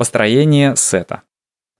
Построение сета.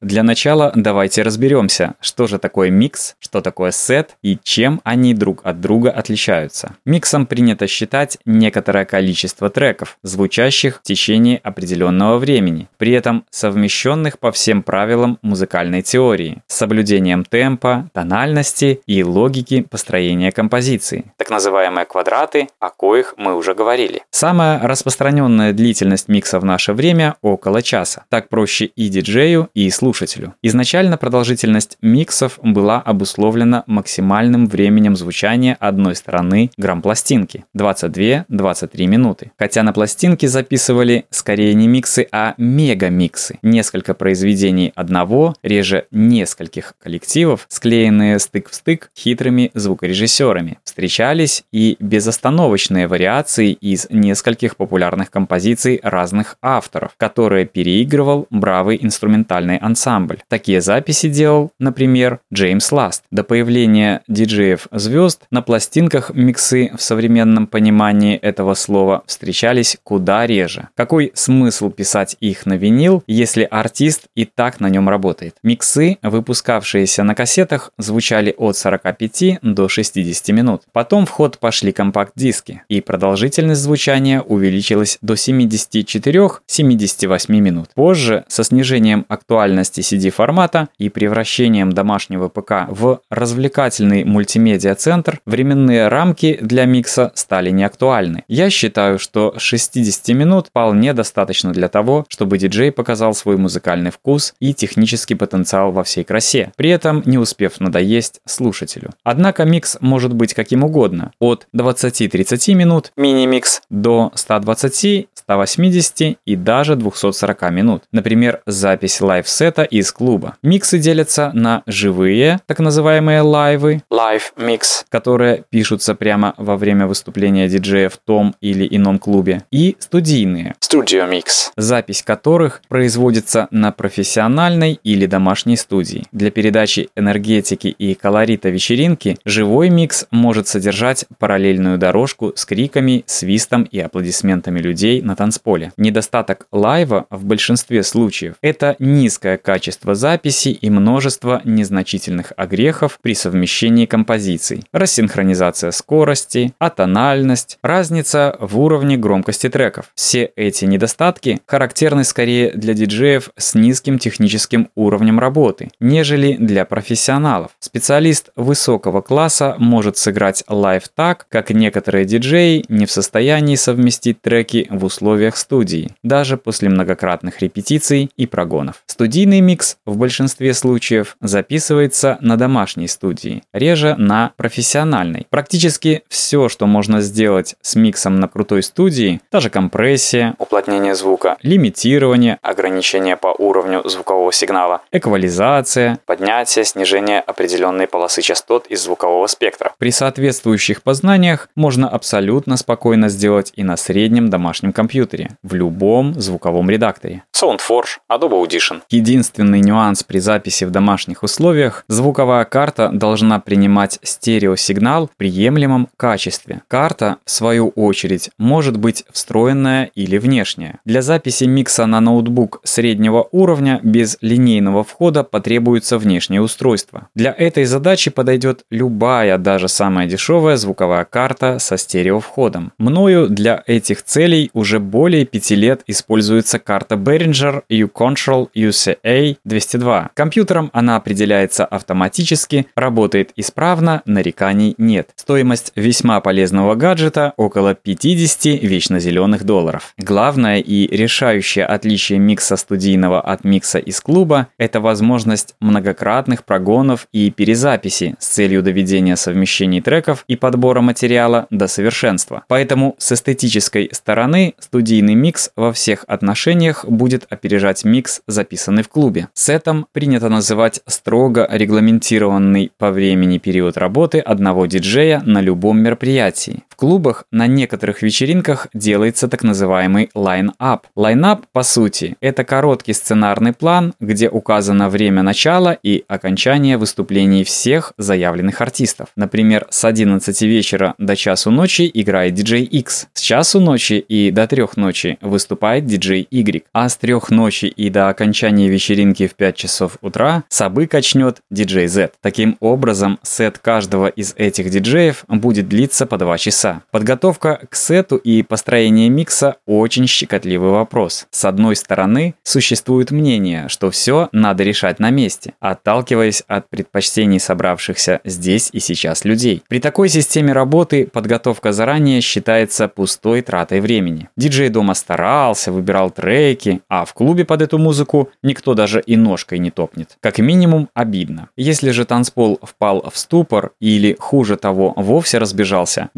Для начала давайте разберемся, что же такое микс, что такое сет и чем они друг от друга отличаются. Миксом принято считать некоторое количество треков, звучащих в течение определенного времени, при этом совмещенных по всем правилам музыкальной теории, с соблюдением темпа, тональности и логики построения композиции, так называемые квадраты, о коих мы уже говорили. Самая распространенная длительность микса в наше время – около часа. Так проще и диджею, и слушателю слушателю. Изначально продолжительность миксов была обусловлена максимальным временем звучания одной стороны грамм-пластинки – 22-23 минуты. Хотя на пластинке записывали скорее не миксы, а мегамиксы. Несколько произведений одного, реже нескольких коллективов, склеенные стык в стык хитрыми звукорежиссерами. Встречались и безостановочные вариации из нескольких популярных композиций разных авторов, которые переигрывал бравый инструментальный ансамбль ансамбль. Такие записи делал, например, Джеймс Ласт. До появления диджеев-звезд на пластинках миксы в современном понимании этого слова встречались куда реже. Какой смысл писать их на винил, если артист и так на нем работает? Миксы, выпускавшиеся на кассетах, звучали от 45 до 60 минут. Потом в ход пошли компакт-диски, и продолжительность звучания увеличилась до 74-78 минут. Позже, со снижением актуальности мощности CD-формата и превращением домашнего ПК в развлекательный мультимедиа-центр, временные рамки для микса стали неактуальны. Я считаю, что 60 минут вполне достаточно для того, чтобы диджей показал свой музыкальный вкус и технический потенциал во всей красе, при этом не успев надоесть слушателю. Однако микс может быть каким угодно, от 20-30 минут мини-микс до 120, 180 и даже 240 минут. Например, запись лайв-сета концерта из клуба. Миксы делятся на живые, так называемые лайвы, live mix, которые пишутся прямо во время выступления диджея в том или ином клубе, и студийные, studio mix, запись которых производится на профессиональной или домашней студии. Для передачи энергетики и колорита вечеринки живой микс может содержать параллельную дорожку с криками, свистом и аплодисментами людей на танцполе. Недостаток лайва в большинстве случаев – это низкая качество записи и множество незначительных огрехов при совмещении композиций, рассинхронизация скорости, атональность, разница в уровне громкости треков. Все эти недостатки характерны скорее для диджеев с низким техническим уровнем работы, нежели для профессионалов. Специалист высокого класса может сыграть лайв так, как некоторые диджеи не в состоянии совместить треки в условиях студии, даже после многократных репетиций и прогонов. Студийный Студийный микс в большинстве случаев записывается на домашней студии, реже на профессиональной. Практически все, что можно сделать с миксом на крутой студии, та же компрессия, уплотнение звука, лимитирование, ограничение по уровню звукового сигнала, эквализация, поднятие, снижение определенной полосы частот из звукового спектра. При соответствующих познаниях можно абсолютно спокойно сделать и на среднем домашнем компьютере, в любом звуковом редакторе. SoundForge, Adobe Audition. Единственное единственный нюанс при записи в домашних условиях – звуковая карта должна принимать стереосигнал в приемлемом качестве. Карта, в свою очередь, может быть встроенная или внешняя. Для записи микса на ноутбук среднего уровня без линейного входа потребуется внешнее устройство. Для этой задачи подойдет любая, даже самая дешевая звуковая карта со стереовходом. Мною для этих целей уже более пяти лет используется карта Behringer U-Control UCS A202. Компьютером она определяется автоматически, работает исправно, нареканий нет. Стоимость весьма полезного гаджета около 50 вечно зеленых долларов. Главное и решающее отличие микса студийного от микса из клуба – это возможность многократных прогонов и перезаписи с целью доведения совмещений треков и подбора материала до совершенства. Поэтому с эстетической стороны студийный микс во всех отношениях будет опережать микс, записанный в клубе клубе. Сетом принято называть строго регламентированный по времени период работы одного диджея на любом мероприятии. Клубах на некоторых вечеринках делается так называемый лайн-ап. Лайн-ап, по сути, это короткий сценарный план, где указано время начала и окончания выступлений всех заявленных артистов. Например, с 11 вечера до часу ночи играет диджей X, с часу ночи и до 3 ночи выступает диджей Y, а с 3 ночи и до окончания вечеринки в 5 часов утра сабы качнет диджей Z. Таким образом, сет каждого из этих диджеев будет длиться по 2 часа. Подготовка к сету и построение микса очень щекотливый вопрос. С одной стороны, существует мнение, что все надо решать на месте, отталкиваясь от предпочтений собравшихся здесь и сейчас людей. При такой системе работы подготовка заранее считается пустой тратой времени. Диджей дома старался, выбирал треки, а в клубе под эту музыку никто даже и ножкой не топнет. Как минимум обидно. Если же танцпол впал в ступор или хуже того вовсе разбежался,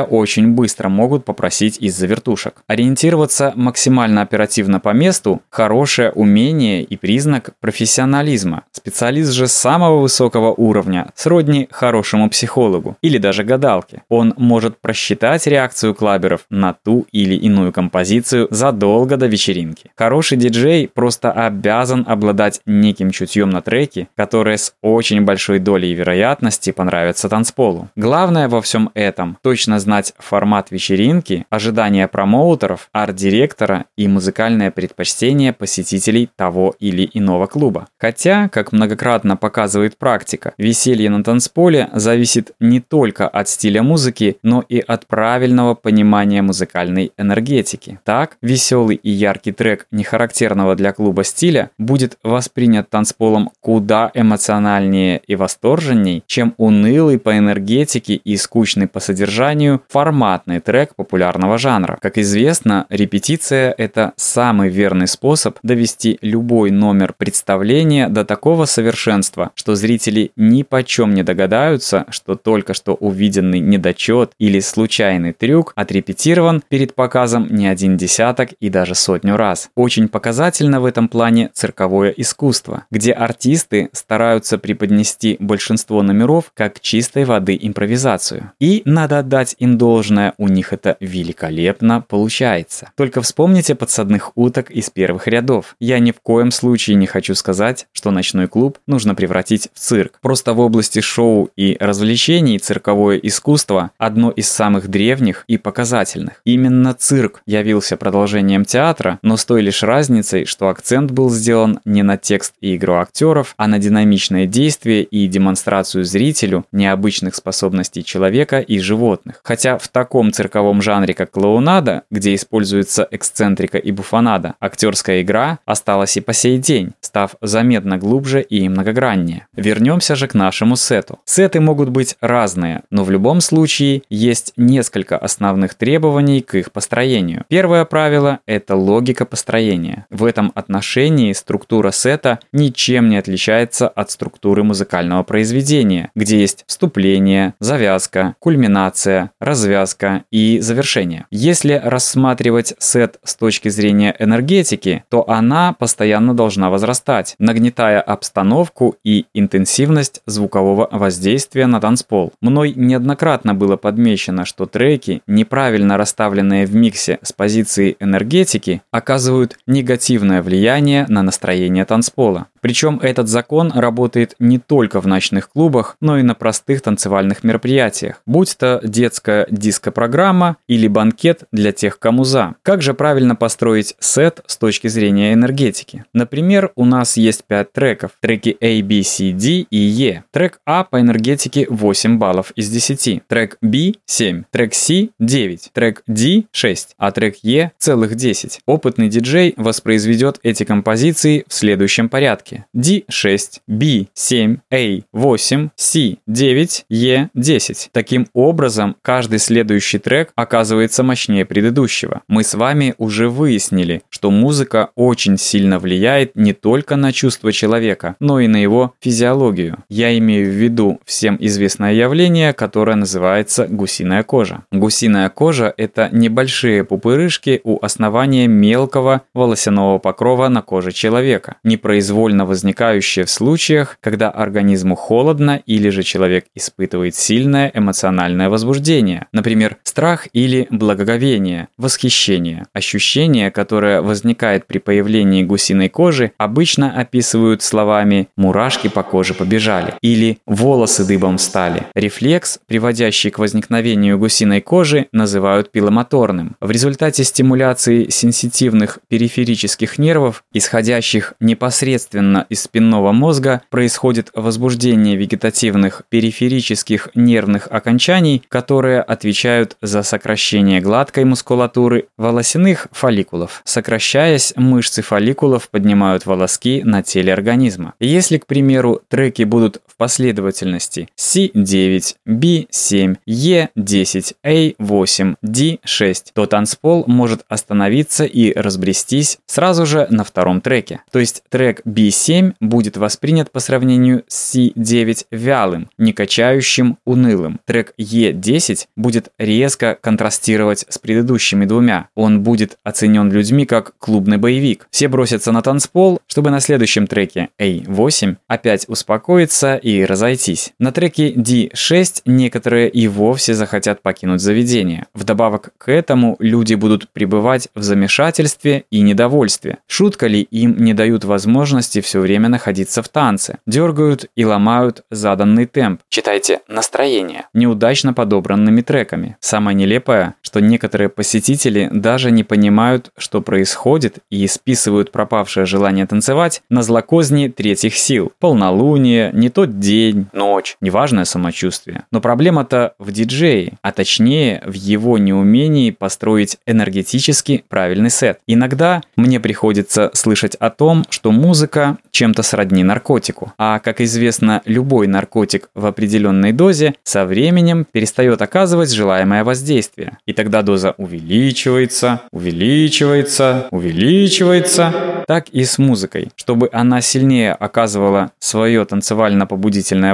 очень быстро могут попросить из-за вертушек. Ориентироваться максимально оперативно по месту – хорошее умение и признак профессионализма. Специалист же самого высокого уровня, сродни хорошему психологу или даже гадалке. Он может просчитать реакцию клаберов на ту или иную композицию задолго до вечеринки. Хороший диджей просто обязан обладать неким чутьем на треки, которые с очень большой долей вероятности понравятся танцполу. Главное во всем этом – точно знать формат вечеринки, ожидания промоутеров, арт-директора и музыкальное предпочтение посетителей того или иного клуба. Хотя, как многократно показывает практика, веселье на танцполе зависит не только от стиля музыки, но и от правильного понимания музыкальной энергетики. Так, веселый и яркий трек нехарактерного для клуба стиля будет воспринят танцполом куда эмоциональнее и восторженней, чем унылый по энергетике и скучный по содержанию форматный трек популярного жанра. Как известно, репетиция – это самый верный способ довести любой номер представления до такого совершенства, что зрители ни почем не догадаются, что только что увиденный недочет или случайный трюк отрепетирован перед показом не один десяток и даже сотню раз. Очень показательно в этом плане цирковое искусство, где артисты стараются преподнести большинство номеров как чистой воды импровизацию. И надо отдать им должное, у них это великолепно получается. Только вспомните подсадных уток из первых рядов. Я ни в коем случае не хочу сказать, что ночной клуб нужно превратить в цирк. Просто в области шоу и развлечений цирковое искусство одно из самых древних и показательных. Именно цирк явился продолжением театра, но с той лишь разницей, что акцент был сделан не на текст и игру актеров, а на динамичное действие и демонстрацию зрителю необычных способностей человека и животных. Хотя в таком цирковом жанре, как клоунада, где используется эксцентрика и буфонада, актерская игра осталась и по сей день, став заметно глубже и многограннее. Вернемся же к нашему сету. Сеты могут быть разные, но в любом случае есть несколько основных требований к их построению. Первое правило – это логика построения. В этом отношении структура сета ничем не отличается от структуры музыкального произведения, где есть вступление, завязка, кульминация, развязка и завершение. Если рассматривать сет с точки зрения энергетики, то она постоянно должна возрастать, нагнетая обстановку и интенсивность звукового воздействия на танцпол. Мной неоднократно было подмечено, что треки, неправильно расставленные в миксе с позиции энергетики, оказывают негативное влияние на настроение танцпола. Причем этот закон работает не только в ночных клубах, но и на простых танцевальных мероприятиях, будь то детская диско-программа или банкет для тех, кому за. Как же правильно построить сет с точки зрения энергетики? Например, у нас есть 5 треков, треки A, B, C, D и E. Трек А по энергетике 8 баллов из 10, трек B 7, трек C 9, трек D 6, а трек E целых 10. Опытный диджей воспроизведет эти композиции в следующем порядке. Порядке D6, B7, A8, C9, E10. Таким образом, каждый следующий трек оказывается мощнее предыдущего. Мы с вами уже выяснили, что музыка очень сильно влияет не только на чувства человека, но и на его физиологию. Я имею в виду всем известное явление, которое называется гусиная кожа. Гусиная кожа – это небольшие пупырышки у основания мелкого волосяного покрова на коже человека, непроизвольно возникающие в случаях, когда организму холодно или же человек испытывает сильное эмоциональное возбуждение, например, страх или благоговение, восхищение. Ощущение, которое возникает при появлении гусиной кожи, обычно описывают словами «мурашки по коже побежали» или «волосы дыбом стали». Рефлекс, приводящий к возникновению гусиной кожи, называют пиломоторным. В результате стимуляции сенситивных периферических нервов, исходящих непосредственно из спинного мозга, происходит возбуждение вегетативных периферических нервных окончаний, которые отвечают за сокращение гладкой мускулатуры волосяных фолликулов. Сокращаясь, мышцы фолликулов поднимают волоски на теле организма. Если, к примеру, треки будут последовательности C9, B7, E10, A8, D6, то танцпол может остановиться и разбрестись сразу же на втором треке. То есть трек B7 будет воспринят по сравнению с C9 вялым, не качающим, унылым. Трек E10 будет резко контрастировать с предыдущими двумя. Он будет оценен людьми как клубный боевик. Все бросятся на танцпол, чтобы на следующем треке A8 опять успокоиться и разойтись. На треке D6 некоторые и вовсе захотят покинуть заведение. Вдобавок к этому люди будут пребывать в замешательстве и недовольстве. Шутка ли им не дают возможности все время находиться в танце? Дергают и ломают заданный темп. Читайте настроение. Неудачно подобранными треками. Самое нелепое, что некоторые посетители даже не понимают, что происходит и списывают пропавшее желание танцевать на злокозни третьих сил. Полнолуние, не тот день, ночь, неважное самочувствие. Но проблема-то в диджее, а точнее в его неумении построить энергетически правильный сет. Иногда мне приходится слышать о том, что музыка чем-то сродни наркотику. А, как известно, любой наркотик в определенной дозе со временем перестает оказывать желаемое воздействие. И тогда доза увеличивается, увеличивается, увеличивается. Так и с музыкой. Чтобы она сильнее оказывала свое танцевально-побудительное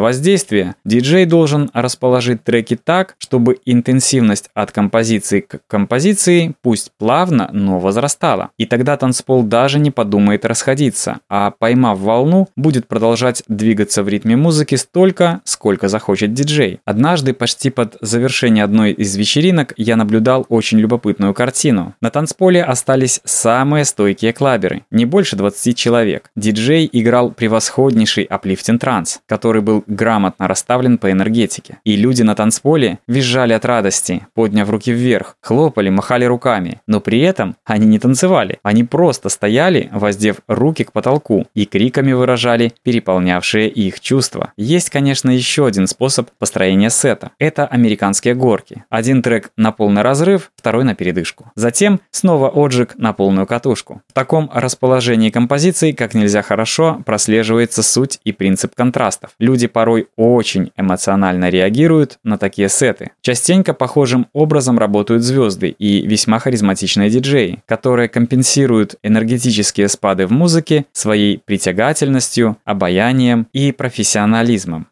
воздействие, диджей должен расположить треки так, чтобы интенсивность от композиции к композиции, пусть плавно, но возрастала. И тогда танцпол даже не подумает расходиться, а поймав волну, будет продолжать двигаться в ритме музыки столько, сколько захочет диджей. Однажды, почти под завершение одной из вечеринок, я наблюдал очень любопытную картину. На танцполе остались самые стойкие клаберы, не больше 20 человек. Диджей играл превосходнейший аплифтинг транс, который был грамотно расставлен по энергетике. И люди на танцполе визжали от радости, подняв руки вверх, хлопали, махали руками. Но при этом они не танцевали, они просто стояли, воздев руки к потолку и криками выражали переполнявшие их чувства. Есть, конечно, еще один способ построения сета. Это американские горки. Один трек на полный разрыв, второй на передышку. Затем снова отжиг на полную катушку. В таком расположении композиций как нельзя хорошо прослеживается суть и принцип контрастов. Люди порой очень эмоционально реагируют на такие сеты. Частенько похожим образом работают звезды и весьма харизматичные диджеи, которые компенсируют энергетические спады в музыке своей притягательностью, обаянием и профессионализмом.